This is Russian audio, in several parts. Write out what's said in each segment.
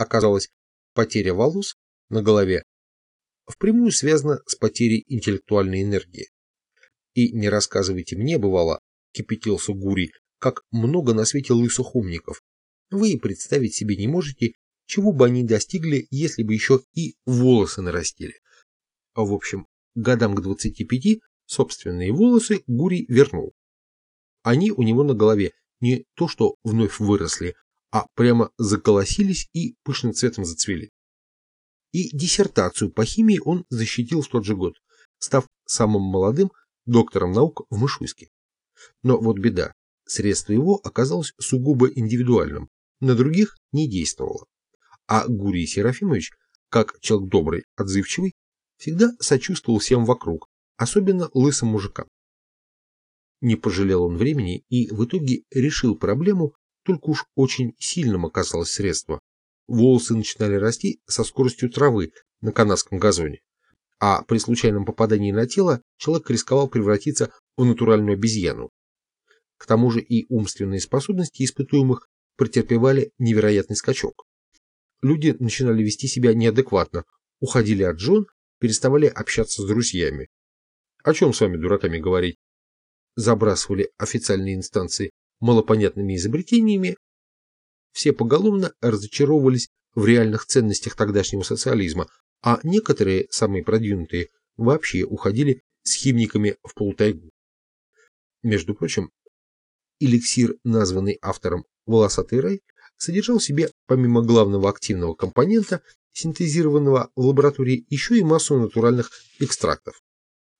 оказалось, потеря волос на голове впрямую связана с потерей интеллектуальной энергии. И не рассказывайте мне, бывало, кипятился Гурий, как много на свете лысых умников. Вы и представить себе не можете, чего бы они достигли, если бы еще и волосы нарастили. А в общем, годам к 25 собственные волосы Гурий вернул. Они у него на голове не то что вновь выросли, а прямо заколосились и пышным цветом зацвели. И диссертацию по химии он защитил в тот же год, став самым молодым доктором наук в Мышуйске. Но вот беда, средство его оказалось сугубо индивидуальным, на других не действовало. А Гурий Серафимович, как человек добрый, отзывчивый, всегда сочувствовал всем вокруг, особенно лысым мужикам. Не пожалел он времени и в итоге решил проблему, только уж очень сильным оказалось средство. Волосы начинали расти со скоростью травы на канадском газоне, а при случайном попадании на тело человек рисковал превратиться в натуральную обезьяну. К тому же и умственные способности испытуемых претерпевали невероятный скачок. Люди начинали вести себя неадекватно, уходили от жен, переставали общаться с друзьями. О чем с вами, дураками, говорить? Забрасывали официальные инстанции малопонятными изобретениями, все поголовно разочаровывались в реальных ценностях тогдашнего социализма, а некоторые, самые продвинутые, вообще уходили с химниками в полутайгу. Между прочим, эликсир, названный автором «Волосатый рай», содержал в себе, помимо главного активного компонента, синтезированного в лаборатории, еще и массу натуральных экстрактов.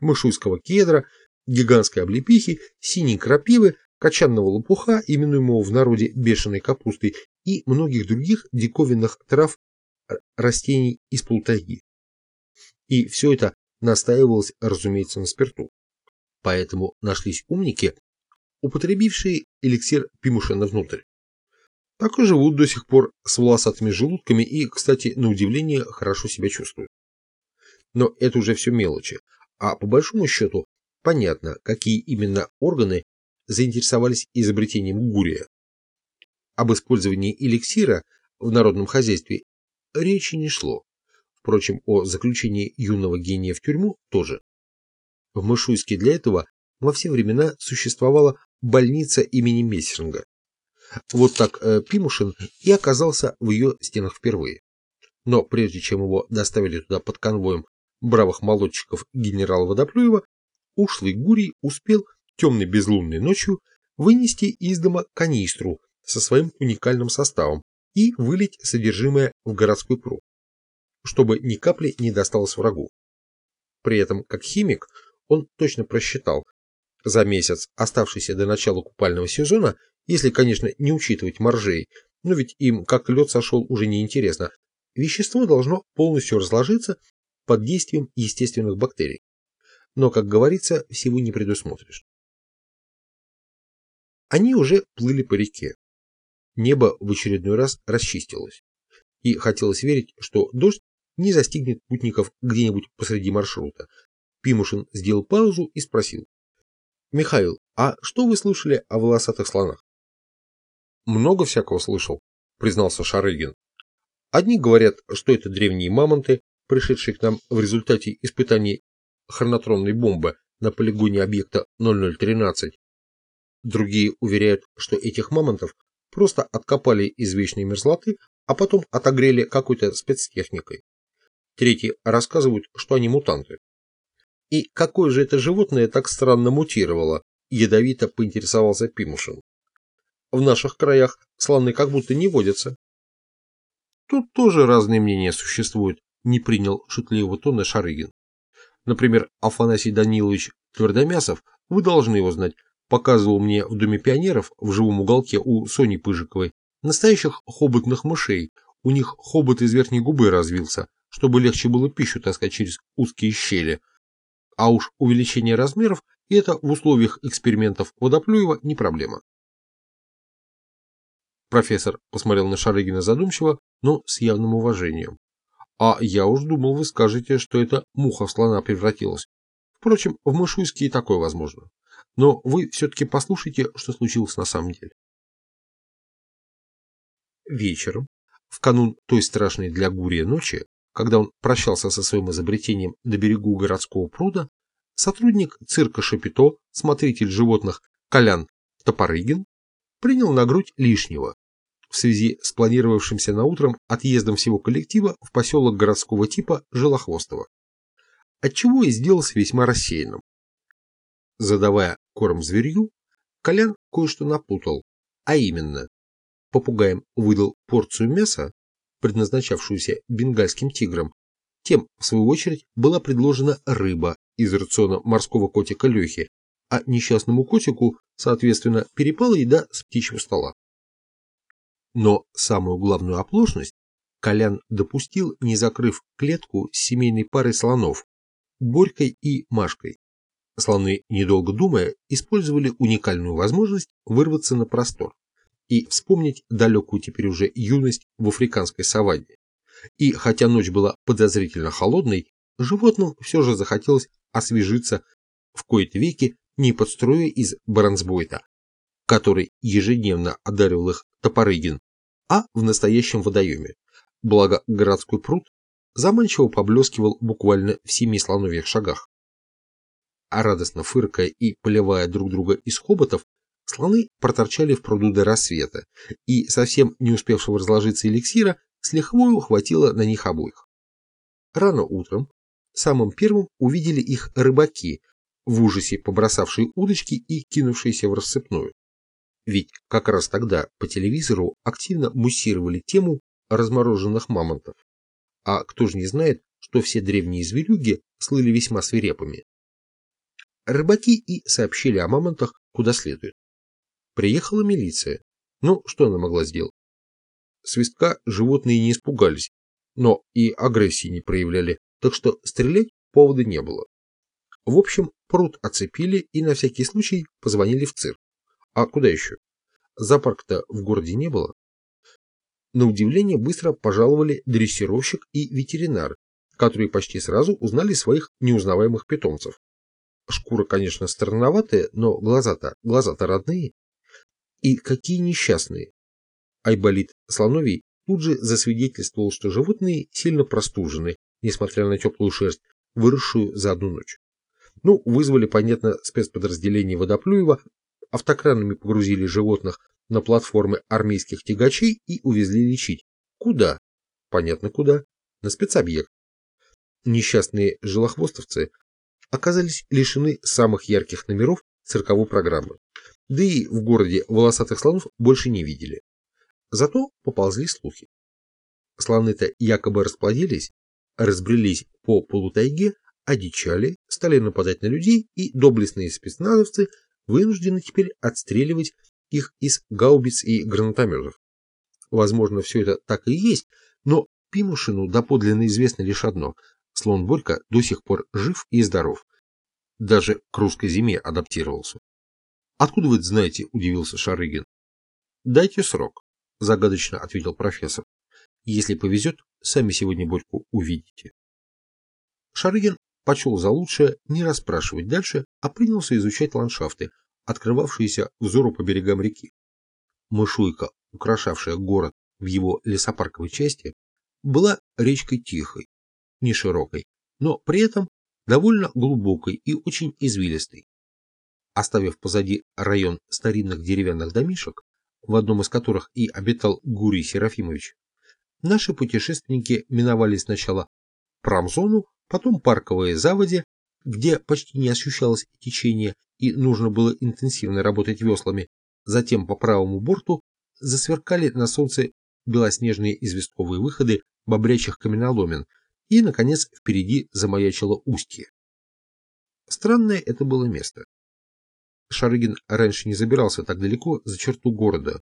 Мышуйского кедра, гигантской облепихи, синей крапивы, качанного лопуха, именуемого в народе бешеной капустой, и многих других диковинных трав растений из полтайги. И все это настаивалось, разумеется, на спирту. Поэтому нашлись умники, употребившие эликсир Пимушена внутрь. Так и живут до сих пор с волосатыми желудками и, кстати, на удивление, хорошо себя чувствуют. Но это уже все мелочи, а по большому счету понятно, какие именно органы заинтересовались изобретением гурия. Об использовании эликсира в народном хозяйстве речи не шло. Впрочем, о заключении юного гения в тюрьму тоже. В Мышуйске для этого во все времена существовала больница имени Мессеринга. Вот так э, Пимушин и оказался в ее стенах впервые. Но прежде чем его доставили туда под конвоем бравых молодчиков генерала Водоплюева, ушлый Гурий успел темной безлунной ночью вынести из дома канистру со своим уникальным составом и вылить содержимое в городской пруд, чтобы ни капли не досталось врагу. При этом, как химик, он точно просчитал, за месяц, оставшийся до начала купального сезона, если, конечно, не учитывать моржей, но ведь им как лед сошел уже неинтересно, вещество должно полностью разложиться под действием естественных бактерий. Но, как говорится, всего не предусмотришь. Они уже плыли по реке. Небо в очередной раз расчистилось. И хотелось верить, что дождь не застигнет путников где-нибудь посреди маршрута. Пимушин сделал паузу и спросил. «Михаил, а что вы слышали о волосатых слонах?» «Много всякого слышал», признался Шарыгин. «Одни говорят, что это древние мамонты, пришедшие к нам в результате испытаний хронотронной бомбы на полигоне объекта 0013. Другие уверяют, что этих мамонтов просто откопали из вечной мерзлоты, а потом отогрели какой-то спецтехникой. Третьи рассказывают, что они мутанты. И какое же это животное так странно мутировало, ядовито поинтересовался Пимушин. В наших краях слоны как будто не водятся. Тут тоже разные мнения существуют, не принял шутливого тона Шарыгин. Например, Афанасий Данилович Твердомясов, вы должны его знать, показывал мне в Доме пионеров в живом уголке у Сони Пыжиковой настоящих хоботных мышей. У них хобот из верхней губы развился, чтобы легче было пищу таскать через узкие щели. А уж увеличение размеров – это в условиях экспериментов Водоплюева не проблема. Профессор посмотрел на Шарыгина задумчиво, но с явным уважением. А я уж думал, вы скажете, что это муха в слона превратилась. Впрочем, в Мышуйске и такое возможно. Но вы все-таки послушайте, что случилось на самом деле. Вечером В канун той страшной для Гурия ночи, когда он прощался со своим изобретением на берегу городского пруда, сотрудник цирка Шапито, смотритель животных Колян Топорыгин, принял на грудь лишнего в связи с планировавшимся на утром отъездом всего коллектива в поселок городского типа Желохвостово, отчего и сделался весьма рассеянным. Задавая корм зверью, Колян кое-что напутал, а именно, попугаем выдал порцию мяса, предназначавшуюся бенгальским тиграм, тем, в свою очередь, была предложена рыба из рациона морского котика Лехи, а несчастному котику, соответственно, перепала еда с птичьего стола. Но самую главную оплошность Колян допустил, не закрыв клетку с семейной парой слонов, Борькой и Машкой. Слоны, недолго думая, использовали уникальную возможность вырваться на простор и вспомнить далекую теперь уже юность в африканской саванне. И хотя ночь была подозрительно холодной, животным все же захотелось освежиться в кои-то веки не под струей из Барансбойта, который ежедневно одаривал их Топорыгин, а в настоящем водоеме. Благо городской пруд заманчиво поблескивал буквально в семи слоновьих шагах. А радостно фыркая и поливая друг друга из хоботов, слоны проторчали в пруду до рассвета, и совсем не успевшего разложиться эликсира с лихвою хватило на них обоих. Рано утром самым первым увидели их рыбаки, в ужасе побросавшие удочки и кинувшиеся в рассыпную. Ведь как раз тогда по телевизору активно муссировали тему размороженных мамонтов. А кто же не знает, что все древние зверюги слыли весьма свирепыми. Рыбаки и сообщили о мамонтах куда следует. Приехала милиция. Ну, что она могла сделать? Свистка животные не испугались, но и агрессии не проявляли, так что стрелять повода не было. В общем, пруд оцепили и на всякий случай позвонили в цирк. А куда еще? Зоопарка-то в городе не было. На удивление быстро пожаловали дрессировщик и ветеринар, которые почти сразу узнали своих неузнаваемых питомцев. Шкура, конечно, странноватая, но глаза-то глаза-то родные. И какие несчастные. Айболит Слоновий тут же засвидетельствовал, что животные сильно простужены, несмотря на теплую шерсть, выросшую за одну ночь. Ну, вызвали, понятно, спецподразделение Водоплюева, автокранами погрузили животных на платформы армейских тягачей и увезли лечить. Куда? Понятно куда. На спецобъект. Несчастные жилохвостовцы оказались лишены самых ярких номеров цирковой программы. Да и в городе волосатых слонов больше не видели. Зато поползли слухи. Слоны-то якобы расплодились, разбрелись по полутайге, одичали, стали нападать на людей, и доблестные спецназовцы вынуждены теперь отстреливать их из гаубиц и гранатометов. Возможно, все это так и есть, но Пимушину доподлинно известно лишь одно – слон Борька до сих пор жив и здоров. Даже к русской зиме адаптировался. «Откуда вы это знаете?» – удивился Шарыгин. «Дайте срок», – загадочно ответил профессор. «Если повезет, сами сегодня Борьку увидите». Шарыгин почел за лучшее не расспрашивать дальше, а принялся изучать ландшафты, открывавшиеся взору по берегам реки. Мышуйка, украшавшая город в его лесопарковой части, была речкой тихой, не широкой, но при этом довольно глубокой и очень извилистой. Оставив позади район старинных деревянных домишек, в одном из которых и обитал Гурий Серафимович, наши путешественники миновали сначала промзону, потом парковые заводи, где почти не ощущалось течение и нужно было интенсивно работать веслами, затем по правому борту засверкали на солнце белоснежные известковые выходы бобрячих каменоломен, и, наконец, впереди замаячило устье. Странное это было место. Шарыгин раньше не забирался так далеко за черту города,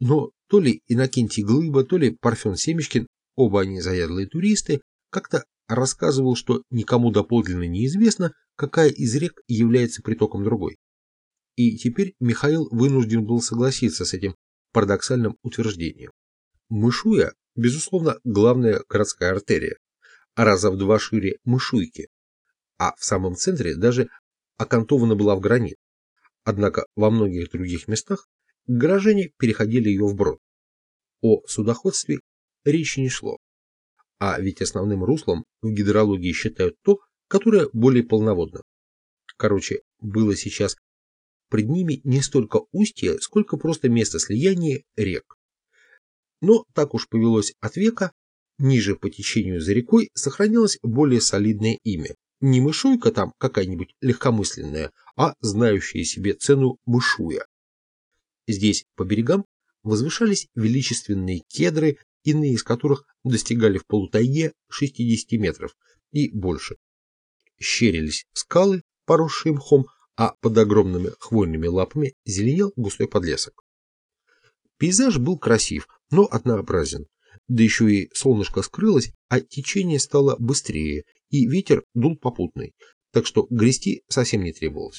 но то ли Иннокентий Глыба, то ли Парфен Семечкин, оба они заядлые туристы, как-то рассказывал, что никому доподлинно неизвестно, какая из рек является притоком другой. И теперь Михаил вынужден был согласиться с этим парадоксальным утверждением. Мышуя, безусловно, главная городская артерия, а раза в два шире Мышуйки, а в самом центре даже окантована была в гранит. Однако во многих других местах горожане переходили ее вброд. О судоходстве речи не шло. А ведь основным руслом в гидрологии считают то, которое более полноводно. Короче, было сейчас пред ними не столько устье, сколько просто место слияния рек. Но так уж повелось от века, ниже по течению за рекой сохранилось более солидное имя. Не мышуйка там какая-нибудь легкомысленная, а знающая себе цену мышуя. Здесь, по берегам, возвышались величественные кедры, иные из которых достигали в полутайге 60 метров и больше. Щерились скалы, поросшие мхом, а под огромными хвойными лапами зеленел густой подлесок. Пейзаж был красив, но однообразен. Да еще и солнышко скрылось, а течение стало быстрее, и ветер дул попутный, так что грести совсем не требовалось.